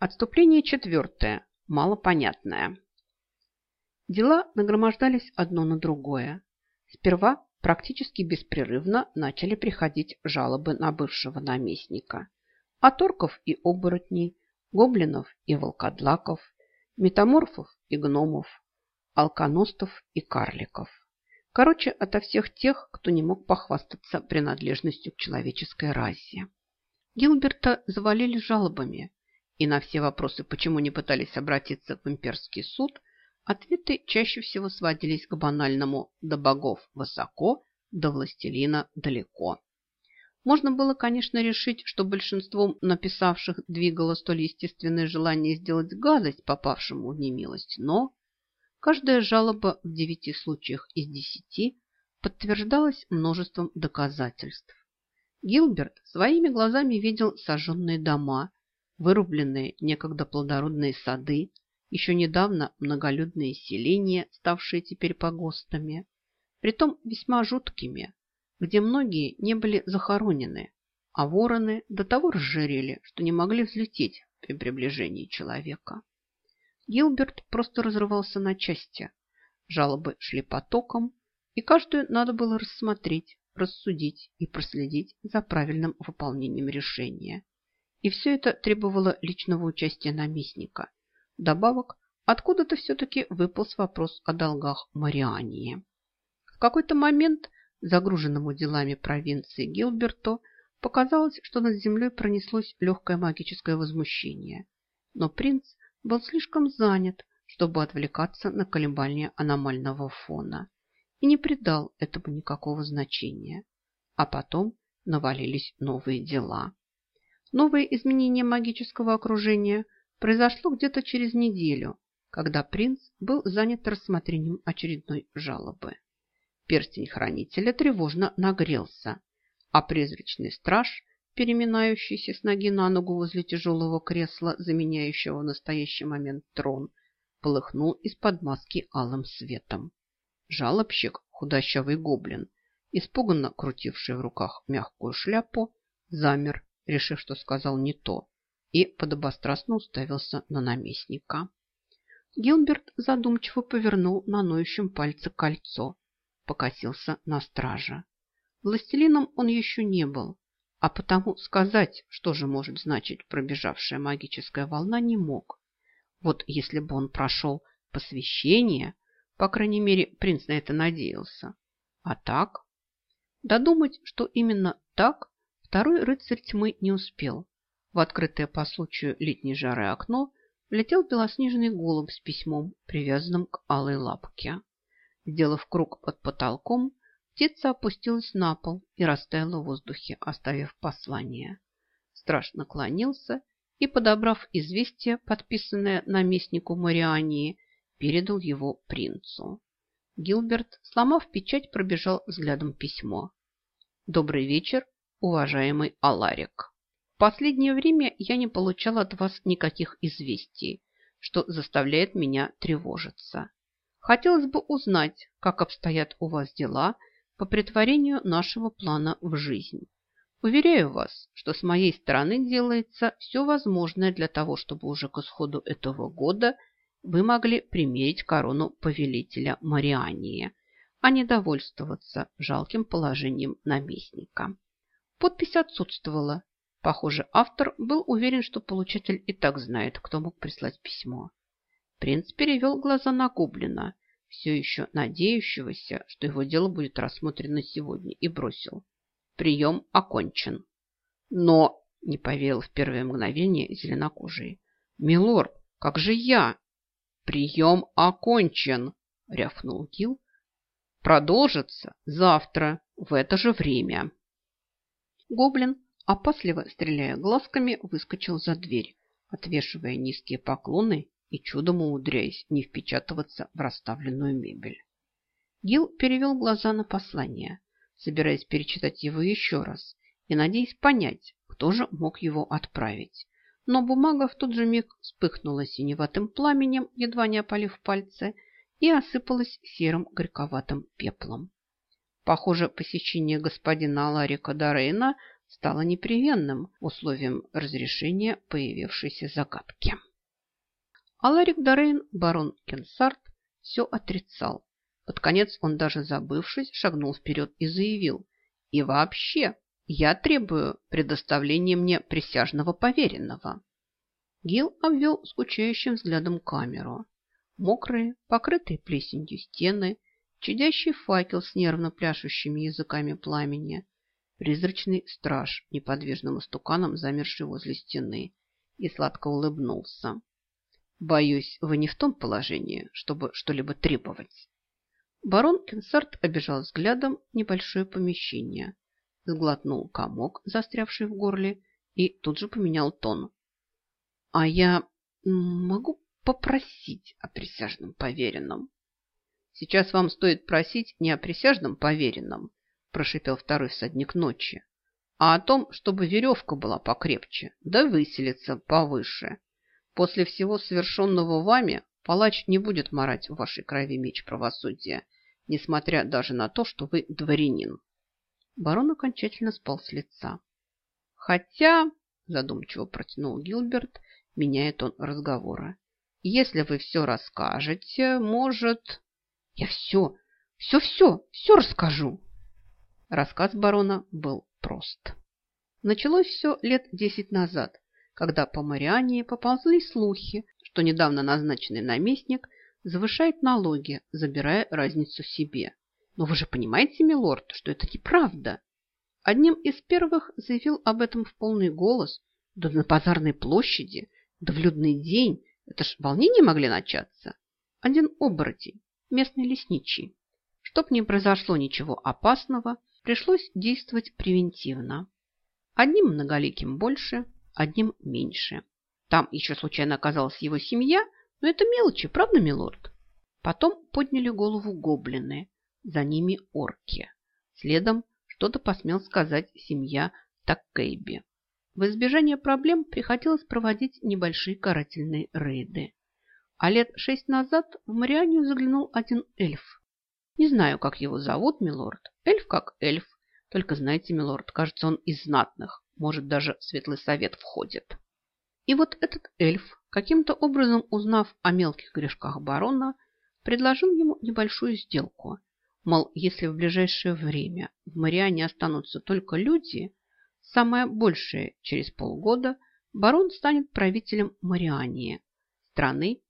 Отступление четвертое, малопонятное. Дела нагромождались одно на другое. Сперва практически беспрерывно начали приходить жалобы на бывшего наместника. От орков и оборотней, гоблинов и волкодлаков, метаморфов и гномов, алконостов и карликов. Короче, ото всех тех, кто не мог похвастаться принадлежностью к человеческой расе. Гилберта завалили жалобами, и на все вопросы, почему не пытались обратиться в имперский суд, ответы чаще всего сводились к банальному «до богов высоко, до властелина далеко». Можно было, конечно, решить, что большинством написавших двигало столь естественное желание сделать гадость попавшему в немилость, но каждая жалоба в девяти случаях из десяти подтверждалась множеством доказательств. Гилберт своими глазами видел сожженные дома, вырубленные некогда плодородные сады, еще недавно многолюдные селения, ставшие теперь погостами, притом весьма жуткими, где многие не были захоронены, а вороны до того разжирели, что не могли взлететь при приближении человека. Гилберт просто разрывался на части. Жалобы шли потоком, и каждую надо было рассмотреть, рассудить и проследить за правильным выполнением решения. И все это требовало личного участия наместника. Добавок, откуда-то все-таки выполз вопрос о долгах Мариании. В какой-то момент загруженному делами провинции Гилберто показалось, что над землей пронеслось легкое магическое возмущение. Но принц был слишком занят, чтобы отвлекаться на колебания аномального фона и не придал этому никакого значения. А потом навалились новые дела. Новое изменение магического окружения произошло где-то через неделю, когда принц был занят рассмотрением очередной жалобы. Перстень хранителя тревожно нагрелся, а призрачный страж, переминающийся с ноги на ногу возле тяжелого кресла, заменяющего в настоящий момент трон, полыхнул из-под маски алым светом. Жалобщик, худощавый гоблин, испуганно крутивший в руках мягкую шляпу, замер решив, что сказал не то, и подобострастно уставился на наместника. Гилберт задумчиво повернул на ноющем пальце кольцо, покосился на стража. Властелином он еще не был, а потому сказать, что же может значить пробежавшая магическая волна, не мог. Вот если бы он прошел посвящение, по крайней мере, принц на это надеялся. А так? Додумать, что именно так, Второй рыцарь тьмы не успел. В открытое по случаю летней жары окно влетел белоснежный голубь с письмом, привязанным к алой лапке. Сделав круг под потолком, птица опустилась на пол и растаяла в воздухе, оставив послание. Страж наклонился и, подобрав известие, подписанное наместнику Мариании, передал его принцу. Гилберт, сломав печать, пробежал взглядом письмо. «Добрый вечер, уважаемый Аларик. В последнее время я не получал от вас никаких известий, что заставляет меня тревожиться. Хотелось бы узнать, как обстоят у вас дела по притворению нашего плана в жизнь. Уверяю вас, что с моей стороны делается все возможное для того, чтобы уже к исходу этого года вы могли примерить корону повелителя Мариании, а не довольствоваться жалким положением наместника. Подпись отсутствовала. Похоже, автор был уверен, что получатель и так знает, кто мог прислать письмо. Принц перевел глаза на Гоблина, все еще надеющегося, что его дело будет рассмотрено сегодня, и бросил. Прием окончен. Но, не поверил в первое мгновение зеленокожий. Милорд, как же я? Прием окончен, рявкнул Гил. Продолжится завтра в это же время. Гоблин, опасливо стреляя глазками, выскочил за дверь, отвешивая низкие поклоны и чудом умудряясь не впечатываться в расставленную мебель. Гил перевел глаза на послание, собираясь перечитать его еще раз и надеясь понять, кто же мог его отправить. Но бумага в тот же миг вспыхнула синеватым пламенем, едва не опалив пальцы, и осыпалась серым горьковатым пеплом. Похоже, посещение господина Аларика Дорейна стало непременным условием разрешения появившейся загадки. Аларик Дорейн, барон Кенсарт, все отрицал. Под конец он даже забывшись, шагнул вперед и заявил. И вообще, я требую предоставления мне присяжного поверенного. Гил обвел скучающим взглядом камеру. Мокрые, покрытые плесенью стены, чадящий факел с нервно пляшущими языками пламени, призрачный страж неподвижным истуканом, замерший возле стены, и сладко улыбнулся. Боюсь, вы не в том положении, чтобы что-либо требовать. Барон Кенсарт обижал взглядом небольшое помещение, сглотнул комок, застрявший в горле, и тут же поменял тон. А я могу попросить о присяжном поверенном? Сейчас вам стоит просить не о присяжном поверенном, прошипел второй всадник ночи, а о том, чтобы веревка была покрепче, да выселиться повыше. После всего совершенного вами палач не будет марать в вашей крови меч правосудия, несмотря даже на то, что вы дворянин. Барон окончательно спал с лица. Хотя, задумчиво протянул Гилберт, меняет он разговора. Если вы все расскажете, может... Я все, все-все, все расскажу. Рассказ барона был прост. Началось все лет десять назад, когда по Мариане поползли слухи, что недавно назначенный наместник завышает налоги, забирая разницу себе. Но вы же понимаете, милорд, что это неправда. Одним из первых заявил об этом в полный голос, да на базарной площади, да в людный день. Это ж волнения могли начаться. Один оборотень, местный лесничий. Чтоб не произошло ничего опасного, пришлось действовать превентивно. Одним многоликим больше, одним меньше. Там еще случайно оказалась его семья, но это мелочи, правда, милорд? Потом подняли голову гоблины, за ними орки. Следом что-то посмел сказать семья Таккейби. В избежание проблем приходилось проводить небольшие карательные рейды. А лет шесть назад в Марианию заглянул один эльф. Не знаю, как его зовут, милорд. Эльф как эльф. Только знаете, милорд, кажется, он из знатных может, даже Светлый Совет входит. И вот этот эльф, каким-то образом узнав о мелких грешках барона, предложил ему небольшую сделку. Мол, если в ближайшее время в Мариане останутся только люди, самое большее через полгода барон станет правителем Мариании, страны,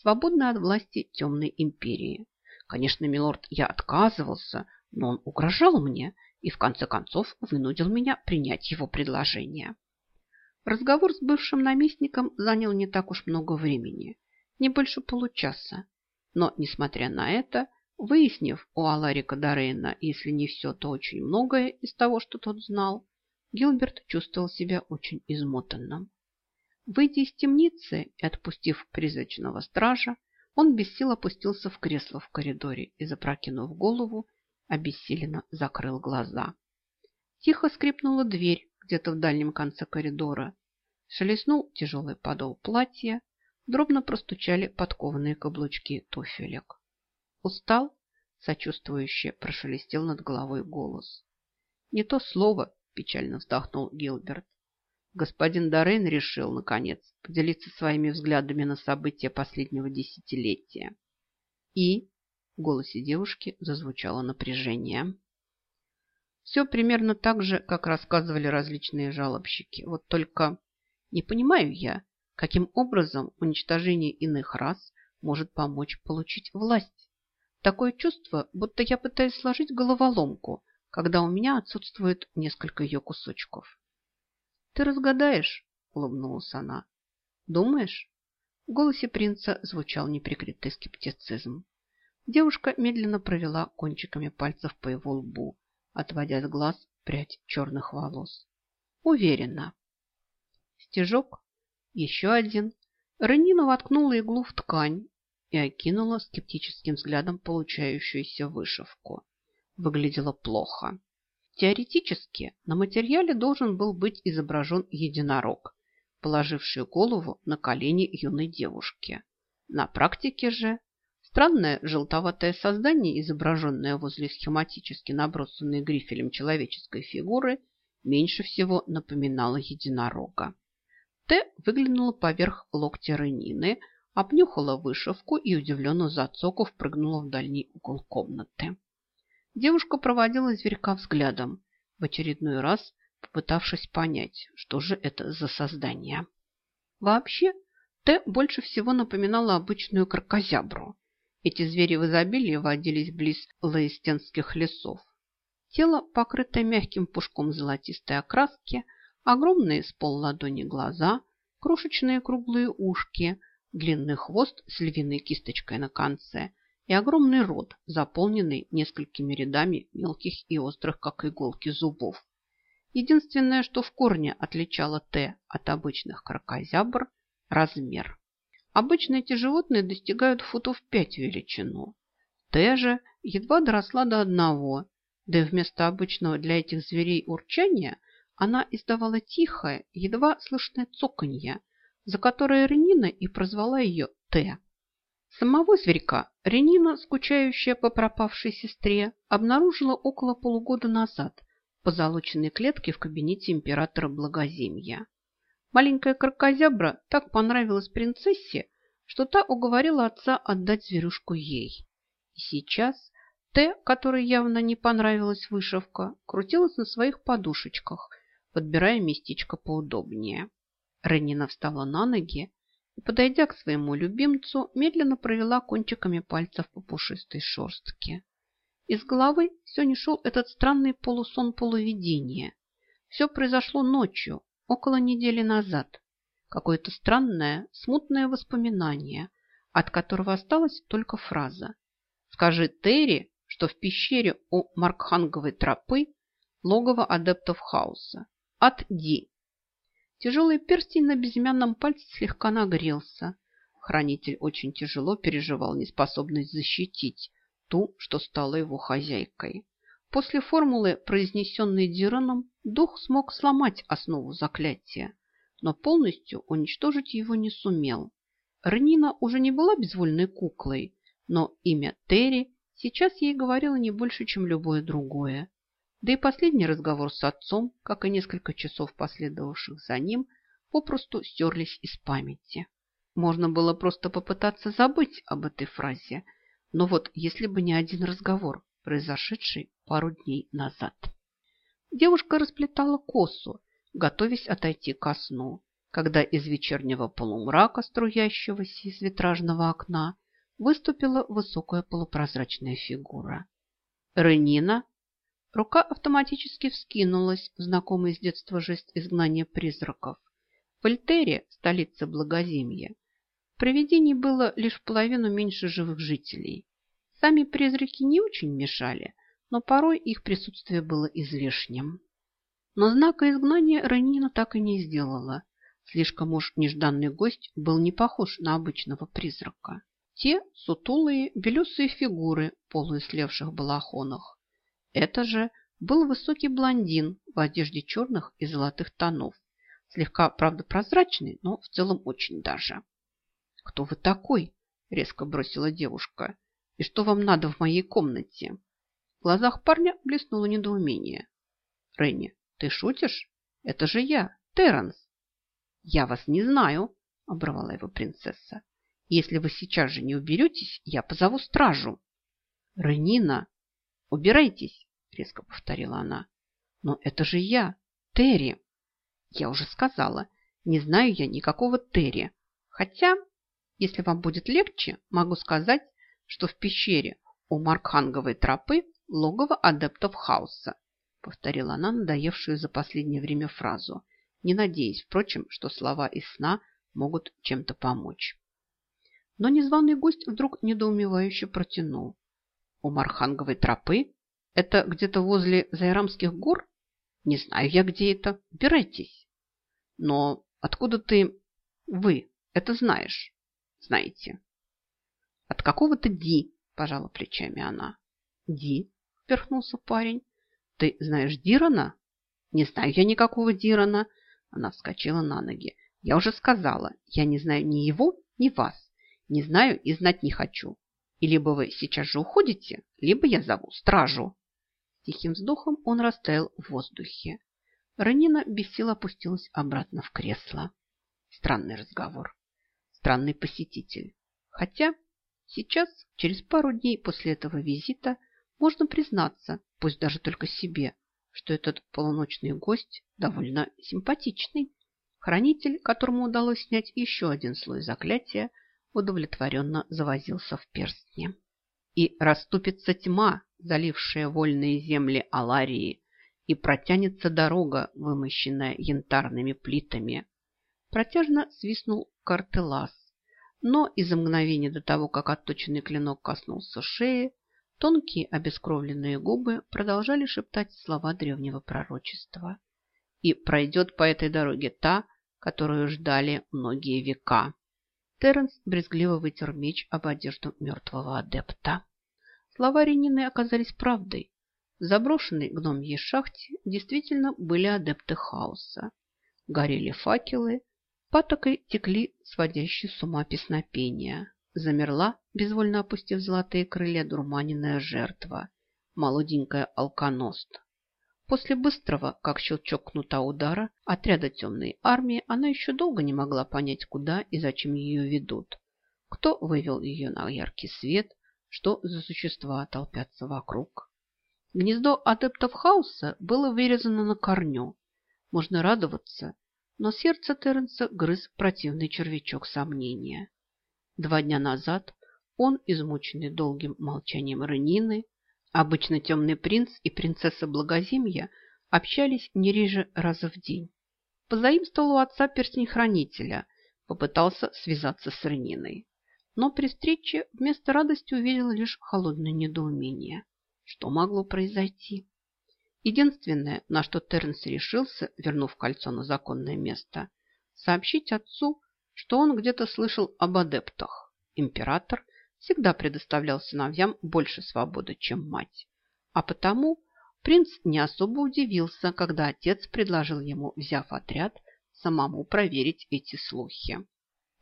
свободной от власти темной империи. Конечно, милорд, я отказывался, но он угрожал мне – и в конце концов вынудил меня принять его предложение. Разговор с бывшим наместником занял не так уж много времени, не больше получаса. Но, несмотря на это, выяснив у Аларика Дорейна, если не все, то очень многое из того, что тот знал, Гилберт чувствовал себя очень измотанным. Выйдя из темницы и отпустив призрачного стража, он без сил опустился в кресло в коридоре и, запрокинув голову, обессиленно закрыл глаза. Тихо скрипнула дверь где-то в дальнем конце коридора. Шелестнул тяжелый подол платья, дробно простучали подкованные каблучки туфелек. Устал? Сочувствующе прошелестел над головой голос. Не то слово, печально вздохнул Гилберт. Господин Дорейн решил, наконец, поделиться своими взглядами на события последнего десятилетия. И в голосе девушки зазвучало напряжение. Все примерно так же, как рассказывали различные жалобщики. Вот только не понимаю я, каким образом уничтожение иных рас может помочь получить власть. Такое чувство, будто я пытаюсь сложить головоломку, когда у меня отсутствует несколько ее кусочков. «Ты разгадаешь?» – улыбнулась она. «Думаешь?» В голосе принца звучал неприкрытый скептицизм. Девушка медленно провела кончиками пальцев по его лбу, отводя с глаз прядь черных волос. Уверена. Стежок, еще один. Ренина воткнула иглу в ткань и окинула скептическим взглядом получающуюся вышивку. Выглядело плохо. Теоретически на материале должен был быть изображен единорог, положивший голову на колени юной девушки. На практике же Странное желтоватое создание, изображенное возле схематически набросанной грифелем человеческой фигуры, меньше всего напоминала единорога. Т выглянула поверх локтя Ренины, обнюхала вышивку и, удивленно зацоков, прыгнула в дальний угол комнаты. Девушка проводила зверька взглядом, в очередной раз попытавшись понять, что же это за создание. Вообще, Т больше всего напоминала обычную кракозябру. Эти звери в изобилии водились близ лаистенских лесов. Тело, покрытое мягким пушком золотистой окраски, огромные с пол ладони глаза, крошечные круглые ушки, длинный хвост с львиной кисточкой на конце и огромный рот, заполненный несколькими рядами мелких и острых, как иголки, зубов. Единственное, что в корне отличало Т от обычных кракозябр – размер. Обычно эти животные достигают футов 5 в величину. Т же едва доросла до одного, да и вместо обычного для этих зверей урчания она издавала тихое, едва слышное цоканье, за которое Ренина и прозвала ее Т. Самого зверька Ренина, скучающая по пропавшей сестре, обнаружила около полугода назад в позолоченной клетке в кабинете императора Благоземья. Маленькая кракозябра так понравилась принцессе, что та уговорила отца отдать зверюшку ей. И сейчас Т, которой явно не понравилась вышивка, крутилась на своих подушечках, подбирая местечко поудобнее. Ренина встала на ноги и, подойдя к своему любимцу, медленно провела кончиками пальцев по пушистой шерстке. Из головы все не шел этот странный полусон полувидения. Все произошло ночью, около недели назад. Какое-то странное, смутное воспоминание, от которого осталась только фраза. «Скажи Терри, что в пещере у Маркханговой тропы логово адептов хаоса. От Ди». Тяжелый перстень на безымянном пальце слегка нагрелся. Хранитель очень тяжело переживал неспособность защитить ту, что стала его хозяйкой. После формулы, произнесенной Дираном, дух смог сломать основу заклятия, но полностью уничтожить его не сумел. Рнина уже не была безвольной куклой, но имя Терри сейчас ей говорило не больше, чем любое другое. Да и последний разговор с отцом, как и несколько часов последовавших за ним, попросту стерлись из памяти. Можно было просто попытаться забыть об этой фразе, но вот если бы не один разговор, произошедший пару дней назад. Девушка расплетала косу, готовясь отойти ко сну, когда из вечернего полумрака, струящегося из витражного окна, выступила высокая полупрозрачная фигура. Ренина Рука автоматически вскинулась в знакомый с детства жест изгнания призраков. В Эльтере, столице Благоземья, привидений было лишь половину меньше живых жителей. Сами призраки не очень мешали, но порой их присутствие было излишним. Но знака изгнания Ранина так и не сделала. Слишком уж нежданный гость был не похож на обычного призрака. Те сутулые белесые фигуры полуислевших балахонах, это же был высокий блондин в одежде черных и золотых тонов. Слегка, правда, прозрачный, но в целом очень даже. «Кто вы такой?» – резко бросила девушка. «И что вам надо в моей комнате?» В глазах парня блеснуло недоумение. «Ренни, ты шутишь? Это же я, Терренс!» «Я вас не знаю», – оборвала его принцесса. «Если вы сейчас же не уберетесь, я позову стражу». «Ренина, убирайтесь!» резко повторила она. Но это же я, Терри. Я уже сказала, не знаю я никакого Терри. Хотя, если вам будет легче, могу сказать, что в пещере у Маркханговой тропы логово адептов хаоса, повторила она надоевшую за последнее время фразу, не надеясь, впрочем, что слова из сна могут чем-то помочь. Но незваный гость вдруг недоумевающе протянул. У Марханговой тропы это где-то возле Зайрамских гор? Не знаю я, где это. Убирайтесь. Но откуда ты... Вы это знаешь? Знаете. От какого-то Ди, пожала плечами она. Ди? Вперхнулся парень. Ты знаешь Дирана? Не знаю я никакого Дирана. Она вскочила на ноги. Я уже сказала, я не знаю ни его, ни вас. Не знаю и знать не хочу. И либо вы сейчас же уходите, либо я зову стражу. Тихим вздохом он растаял в воздухе. Ранина без сил опустилась обратно в кресло. Странный разговор. Странный посетитель. Хотя сейчас, через пару дней после этого визита, можно признаться, пусть даже только себе, что этот полуночный гость довольно симпатичный. Хранитель, которому удалось снять еще один слой заклятия, удовлетворенно завозился в перстне. И расступится тьма, залившая вольные земли Аларии, и протянется дорога, вымощенная янтарными плитами. Протяжно свистнул картелас, но из-за мгновения до того, как отточенный клинок коснулся шеи, тонкие обескровленные губы продолжали шептать слова древнего пророчества. И пройдет по этой дороге та, которую ждали многие века. Терренс брезгливо вытер меч об одежду мертвого адепта. Слова Ренины оказались правдой. В заброшенной гномьей шахте действительно были адепты хаоса. Горели факелы, патокой текли сводящие с ума песнопения. Замерла, безвольно опустив золотые крылья, дурманенная жертва, молоденькая алконост. После быстрого, как щелчок кнута удара, отряда темной армии она еще долго не могла понять, куда и зачем ее ведут. Кто вывел ее на яркий свет, что за существа толпятся вокруг. Гнездо адептов хаоса было вырезано на корню. Можно радоваться, но сердце Терренса грыз противный червячок сомнения. Два дня назад он, измученный долгим молчанием Ренины, Обычно темный принц и принцесса Благоземья общались не реже раза в день. Позаимствовал у отца перстень-хранителя, попытался связаться с Рениной. Но при встрече вместо радости увидел лишь холодное недоумение. Что могло произойти? Единственное, на что Тернс решился, вернув кольцо на законное место, сообщить отцу, что он где-то слышал об адептах. Император всегда предоставлял сыновьям больше свободы, чем мать. А потому принц не особо удивился, когда отец предложил ему, взяв отряд, самому проверить эти слухи.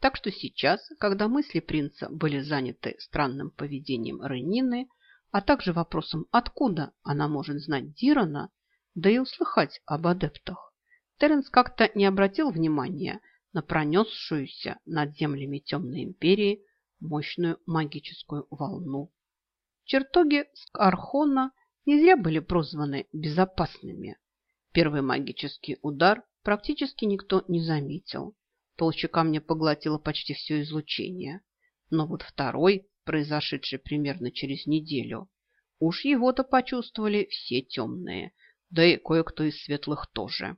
Так что сейчас, когда мысли принца были заняты странным поведением Ренины, а также вопросом, откуда она может знать Дирана, да и услыхать об адептах, Теренс как-то не обратил внимания на пронесшуюся над землями Темной Империи мощную магическую волну. Чертоги Архона не зря были прозваны безопасными. Первый магический удар практически никто не заметил. Толща камня поглотила почти все излучение. Но вот второй, произошедший примерно через неделю, уж его-то почувствовали все темные, да и кое-кто из светлых тоже.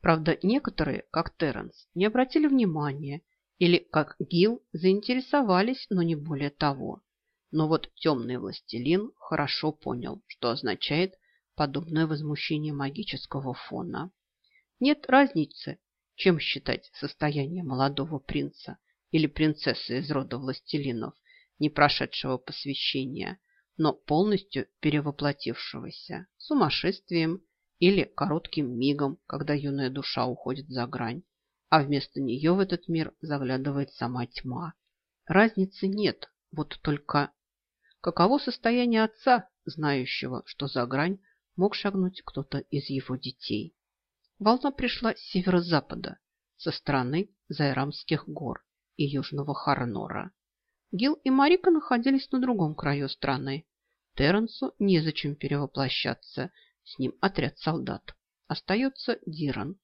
Правда, некоторые, как Терренс, не обратили внимания или, как Гил, заинтересовались, но не более того. Но вот темный властелин хорошо понял, что означает подобное возмущение магического фона. Нет разницы, чем считать состояние молодого принца или принцессы из рода властелинов, не прошедшего посвящения, но полностью перевоплотившегося, сумасшествием или коротким мигом, когда юная душа уходит за грань а вместо нее в этот мир заглядывает сама тьма. Разницы нет, вот только каково состояние отца, знающего, что за грань мог шагнуть кто-то из его детей. Волна пришла с северо-запада, со стороны Зайрамских гор и Южного Харнора. Гил и Марика находились на другом краю страны. Терренсу незачем перевоплощаться, с ним отряд солдат. Остается Диран.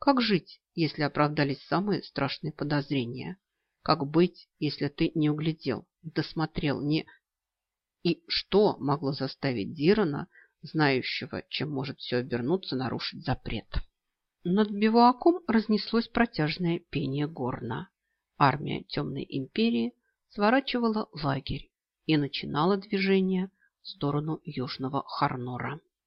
Как жить, если оправдались самые страшные подозрения? Как быть, если ты не углядел, досмотрел, не... И что могло заставить Дирана, знающего, чем может все обернуться, нарушить запрет? Над бивуаком разнеслось протяжное пение горна. Армия Темной Империи сворачивала лагерь и начинала движение в сторону Южного Харнора.